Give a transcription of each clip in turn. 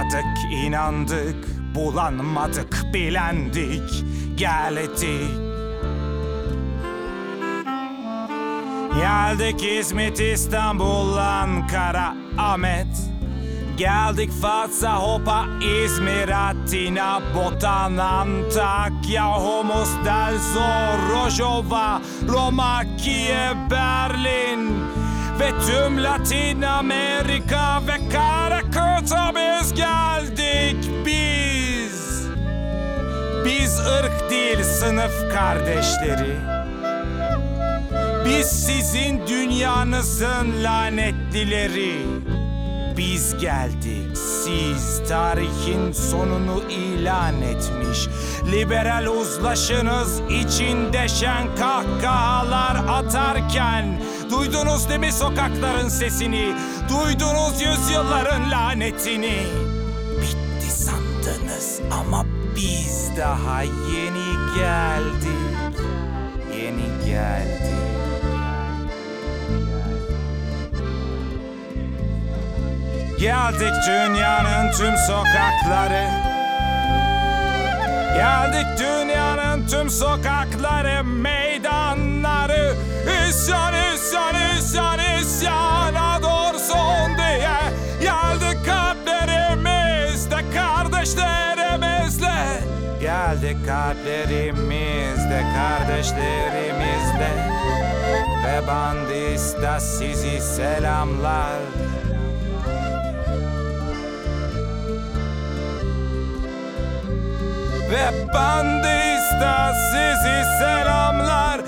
Unutmadık, inandık, bulanmadık, bilendik, geldik. Geldik İzmit, İstanbul, Ankara, Ahmet. Geldik Fatsa, Hopa, İzmir, Atina, Botan, Antakya, Homos, Del Zor, Rojova, Roma, Kiev, Berlin ve tüm Latin Amerika ve Karakırt'a biz geldik biz. Biz ırk değil sınıf kardeşleri. Biz sizin dünyanızın lanetlileri. Biz geldik. Siz tarihin sonunu ilan etmiş. Liberal uzlaşınız içinde şen kahkahalar atarken duydunuz değil mi sokakların sesini? Duydunuz yüzyılların lanetini. Bitti sandınız ama biz daha yeni geldik. Yeni geldik. Geldik dünyanın tüm sokakları Geldik dünyanın tüm sokakları Meydanları İsyan kalplerimizde kardeşlerimizle Ve bandista sizi selamlar. Ve bandista sizi selamlar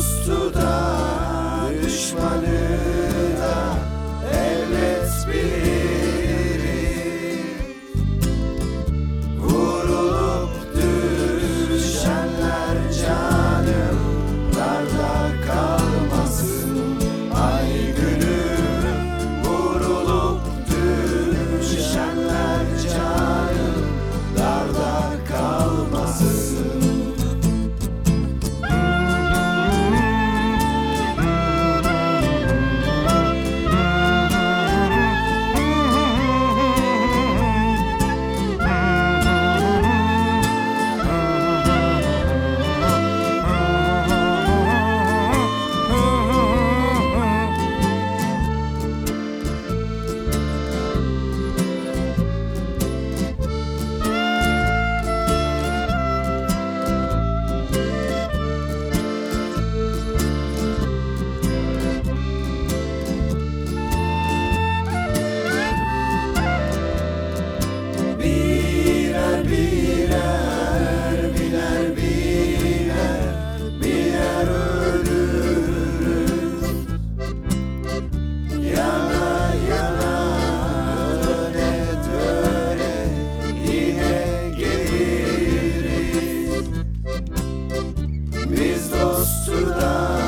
dostu da düşmanı Biz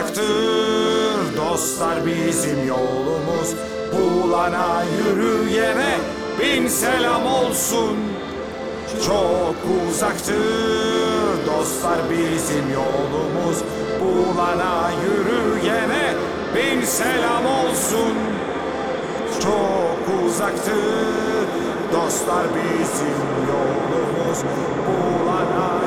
uzaktır dostlar bizim yolumuz Bulana yürüyene bin selam olsun. Çok uzaktır. Dostlar bizim yolumuz Bulana yürüyene bin selam olsun. Çok uzaktır. Dostlar bizim yolumuz Bulana